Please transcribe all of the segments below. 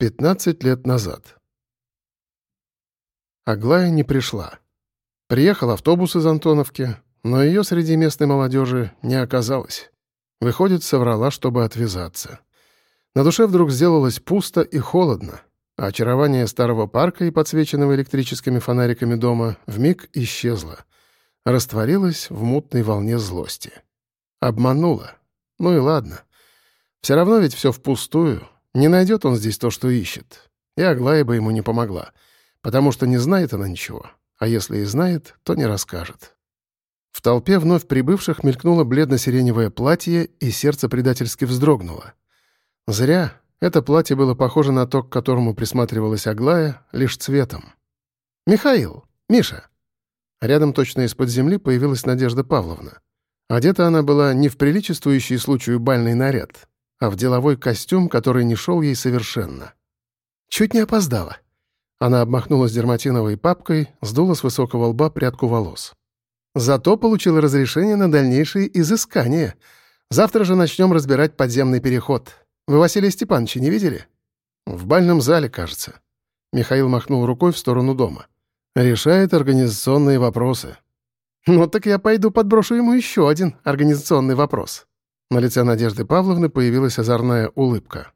15 лет назад. Аглая не пришла. Приехал автобус из Антоновки, но ее среди местной молодежи не оказалось. Выходит, соврала, чтобы отвязаться. На душе вдруг сделалось пусто и холодно, а очарование старого парка и подсвеченного электрическими фонариками дома вмиг исчезло. Растворилось в мутной волне злости. Обманула. Ну и ладно. Все равно ведь все впустую, не найдет он здесь то, что ищет. И Аглая бы ему не помогла, потому что не знает она ничего, а если и знает, то не расскажет. В толпе вновь прибывших мелькнуло бледно-сиреневое платье, и сердце предательски вздрогнуло. Зря. Это платье было похоже на то, к которому присматривалась Аглая, лишь цветом. «Михаил! Миша!» Рядом точно из-под земли появилась Надежда Павловна. Одета она была не в приличествующий случаю бальный наряд, а в деловой костюм, который не шел ей совершенно. «Чуть не опоздала». Она обмахнулась дерматиновой папкой, сдула с высокого лба прядку волос. «Зато получила разрешение на дальнейшие изыскания. Завтра же начнем разбирать подземный переход. Вы Василия Степановича не видели?» «В бальном зале, кажется». Михаил махнул рукой в сторону дома. «Решает организационные вопросы». «Ну так я пойду подброшу ему еще один организационный вопрос». На лице Надежды Павловны появилась озорная улыбка.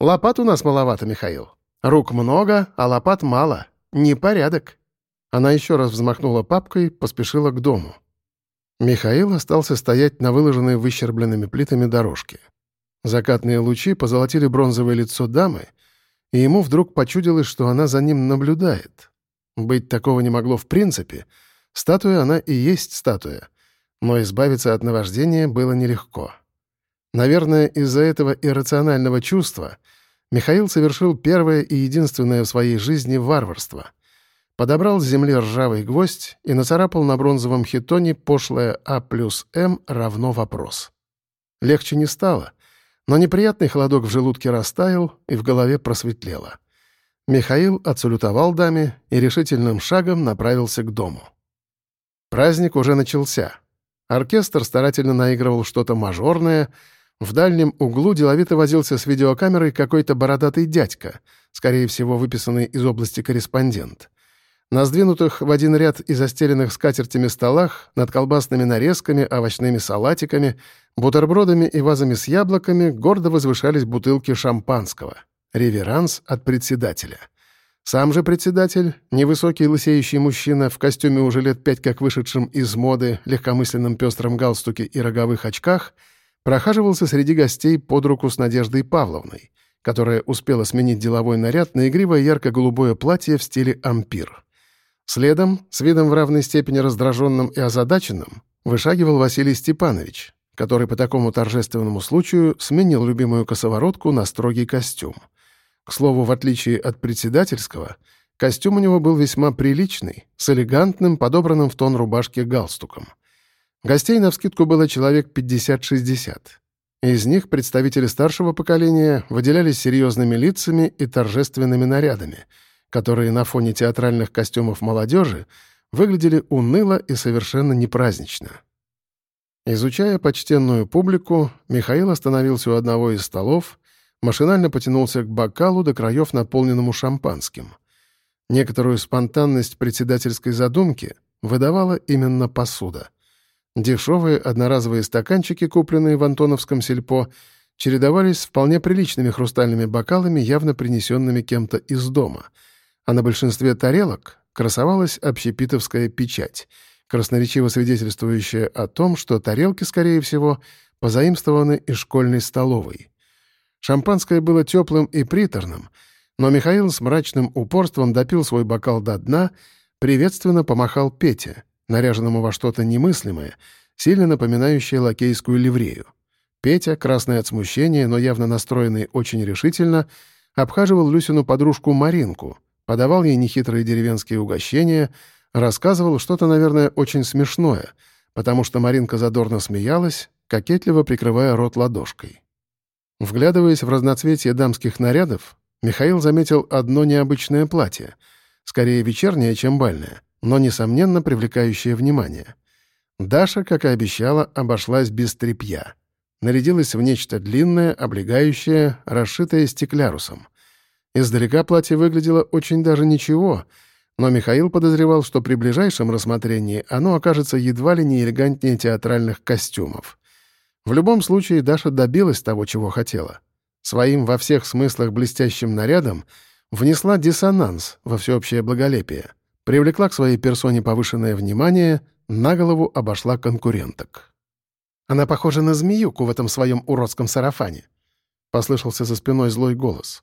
«Лопат у нас маловато, Михаил. Рук много, а лопат мало. Непорядок». Она еще раз взмахнула папкой, поспешила к дому. Михаил остался стоять на выложенной выщербленными плитами дорожке. Закатные лучи позолотили бронзовое лицо дамы, и ему вдруг почудилось, что она за ним наблюдает. Быть такого не могло в принципе. Статуя она и есть статуя. Но избавиться от наваждения было нелегко. Наверное, из-за этого иррационального чувства Михаил совершил первое и единственное в своей жизни варварство. Подобрал с земли ржавый гвоздь и нацарапал на бронзовом хитоне пошлое «А плюс М равно вопрос». Легче не стало, но неприятный холодок в желудке растаял и в голове просветлело. Михаил отсалютовал даме и решительным шагом направился к дому. Праздник уже начался. Оркестр старательно наигрывал что-то мажорное — в дальнем углу деловито возился с видеокамерой какой-то бородатый дядька, скорее всего, выписанный из области корреспондент. На сдвинутых в один ряд и застеленных скатертями столах, над колбасными нарезками, овощными салатиками, бутербродами и вазами с яблоками гордо возвышались бутылки шампанского. Реверанс от председателя. Сам же председатель, невысокий лысеющий мужчина в костюме уже лет пять как вышедшем из моды, легкомысленном пестром галстуке и роговых очках — прохаживался среди гостей под руку с Надеждой Павловной, которая успела сменить деловой наряд на игривое ярко-голубое платье в стиле ампир. Следом, с видом в равной степени раздраженным и озадаченным, вышагивал Василий Степанович, который по такому торжественному случаю сменил любимую косоворотку на строгий костюм. К слову, в отличие от председательского, костюм у него был весьма приличный, с элегантным, подобранным в тон рубашки галстуком — Гостей навскидку было человек 50-60. Из них представители старшего поколения выделялись серьезными лицами и торжественными нарядами, которые на фоне театральных костюмов молодежи выглядели уныло и совершенно непразднично. Изучая почтенную публику, Михаил остановился у одного из столов, машинально потянулся к бокалу до краев, наполненному шампанским. Некоторую спонтанность председательской задумки выдавала именно посуда — Дешевые одноразовые стаканчики, купленные в Антоновском сельпо, чередовались с вполне приличными хрустальными бокалами, явно принесенными кем-то из дома. А на большинстве тарелок красовалась общепитовская печать, красноречиво свидетельствующая о том, что тарелки, скорее всего, позаимствованы из школьной столовой. Шампанское было теплым и приторным, но Михаил с мрачным упорством допил свой бокал до дна, приветственно помахал Пете — наряженному во что-то немыслимое, сильно напоминающее лакейскую ливрею. Петя, красный от смущения, но явно настроенный очень решительно, обхаживал Люсину подружку Маринку, подавал ей нехитрые деревенские угощения, рассказывал что-то, наверное, очень смешное, потому что Маринка задорно смеялась, кокетливо прикрывая рот ладошкой. Вглядываясь в разноцветие дамских нарядов, Михаил заметил одно необычное платье, скорее вечернее, чем бальное — но, несомненно, привлекающее внимание. Даша, как и обещала, обошлась без тряпья. Нарядилась в нечто длинное, облегающее, расшитое стеклярусом. Издалека платье выглядело очень даже ничего, но Михаил подозревал, что при ближайшем рассмотрении оно окажется едва ли не элегантнее театральных костюмов. В любом случае Даша добилась того, чего хотела. Своим во всех смыслах блестящим нарядом внесла диссонанс во всеобщее благолепие, привлекла к своей персоне повышенное внимание, на голову обошла конкуренток. «Она похожа на змеюку в этом своем уродском сарафане», — послышался за спиной злой голос.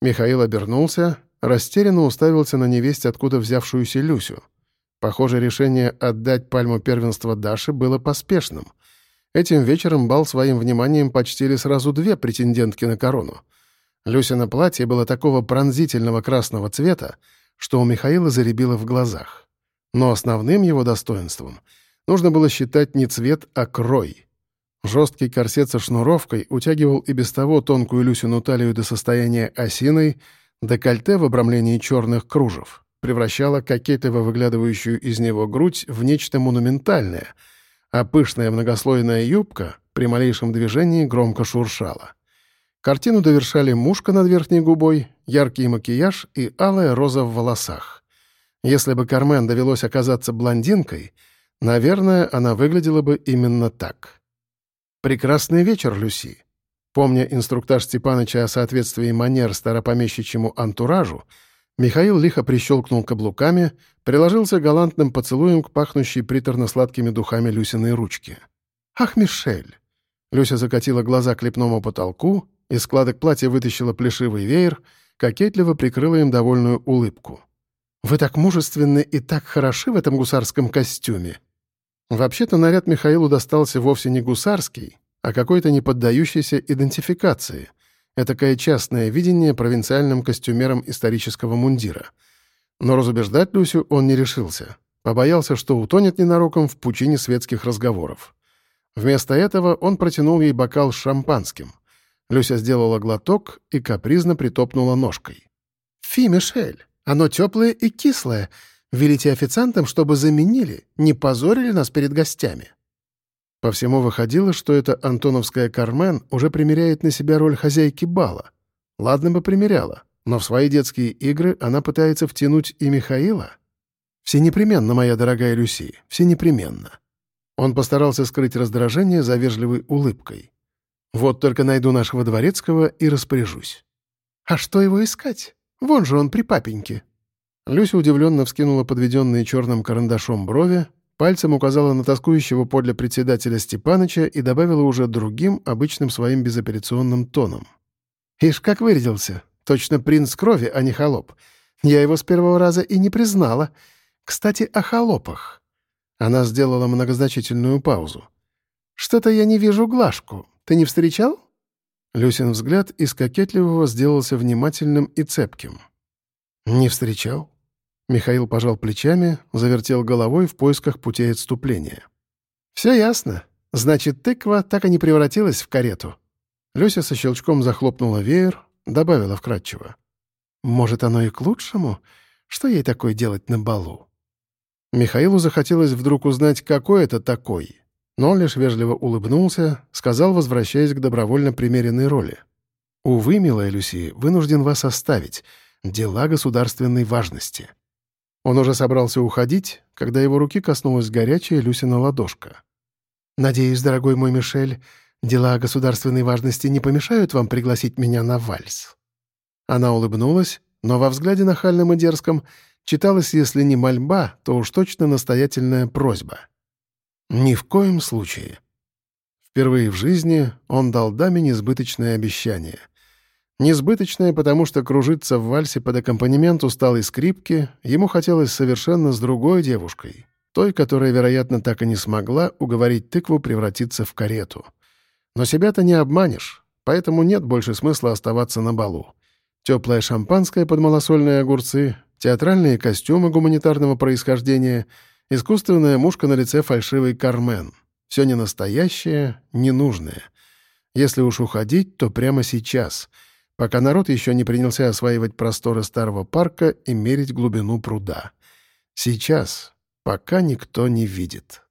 Михаил обернулся, растерянно уставился на невесть, откуда взявшуюся Люсю. Похоже, решение отдать пальму первенства Даше было поспешным. Этим вечером бал своим вниманием почтили сразу две претендентки на корону. Люсина платье было такого пронзительного красного цвета, что у Михаила заребило в глазах. Но основным его достоинством нужно было считать не цвет, а крой — Жесткий корсет со шнуровкой утягивал и без того тонкую Люсину талию до состояния осиной, декольте в обрамлении черных кружев превращало кокетливо выглядывающую из него грудь в нечто монументальное, а пышная многослойная юбка при малейшем движении громко шуршала. Картину довершали мушка над верхней губой, яркий макияж и алая роза в волосах. Если бы Кармен довелось оказаться блондинкой, наверное, она выглядела бы именно так. «Прекрасный вечер, Люси». Помня инструктаж Степаныча о соответствии манер старопомещичьему антуражу, Михаил лихо прищелкнул каблуками, приложился галантным поцелуем к пахнущей приторно-сладкими духами Люсиной ручки. «Ах, Мишель!» Люся закатила глаза к лепному потолку, из складок платья вытащила плешивый веер, кокетливо прикрыла им довольную улыбку. «Вы так мужественны и так хороши в этом гусарском костюме!» Вообще-то наряд Михаилу достался вовсе не гусарский, а какой-то неподдающийся идентификации. Этакое частное видение провинциальным костюмером исторического мундира. Но разубеждать Люсю он не решился. Побоялся, что утонет ненароком в пучине светских разговоров. Вместо этого он протянул ей бокал с шампанским. Люся сделала глоток и капризно притопнула ножкой. «Фи, Мишель, оно теплое и кислое. Велите официантам, чтобы заменили, не позорили нас перед гостями». По всему выходило, что эта антоновская Кармен уже примеряет на себя роль хозяйки бала. Ладно бы примеряла, но в свои детские игры она пытается втянуть и Михаила. «Все непременно, моя дорогая Люси, все непременно». Он постарался скрыть раздражение за вежливой улыбкой. «Вот только найду нашего дворецкого и распоряжусь». «А что его искать? Вон же он при папеньке», Люся удивленно вскинула подведенные черным карандашом брови, пальцем указала на тоскующего подле председателя Степаныча и добавила уже другим, обычным своим безоперационным тоном. «Ишь, как вырядился! Точно принц крови, а не холоп. Я его с первого раза и не признала. Кстати, о холопах». Она сделала многозначительную паузу. «Что-то я не вижу Глашку. Ты не встречал?» Люсин взгляд из кокетливого сделался внимательным и цепким. «Не встречал?» Михаил пожал плечами, завертел головой в поисках путей отступления. «Все ясно. Значит, тыква так и не превратилась в карету». Люся со щелчком захлопнула веер, добавила вкратчиво. «Может, оно и к лучшему? Что ей такое делать на балу?» Михаилу захотелось вдруг узнать, какой это такой, но лишь вежливо улыбнулся, сказал, возвращаясь к добровольно примеренной роли. «Увы, милая Люси, вынужден вас оставить. Дела государственной важности». Он уже собрался уходить, когда его руки коснулась горячая Люсина ладошка. «Надеюсь, дорогой мой Мишель, дела государственной важности не помешают вам пригласить меня на вальс?» Она улыбнулась, но во взгляде нахальном и дерзком читалась, если не мольба, то уж точно настоятельная просьба. «Ни в коем случае». Впервые в жизни он дал даме несбыточное обещание — Несбыточное, потому что кружиться в вальсе под аккомпанемент усталой скрипки ему хотелось совершенно с другой девушкой, той, которая, вероятно, так и не смогла уговорить тыкву превратиться в карету. Но себя-то не обманешь, поэтому нет больше смысла оставаться на балу. Теплое шампанское под малосольные огурцы, театральные костюмы гуманитарного происхождения, искусственная мушка на лице фальшивый Кармен. Все не настоящее, ненужное. Если уж уходить, то прямо сейчас — пока народ еще не принялся осваивать просторы старого парка и мерить глубину пруда. Сейчас, пока никто не видит.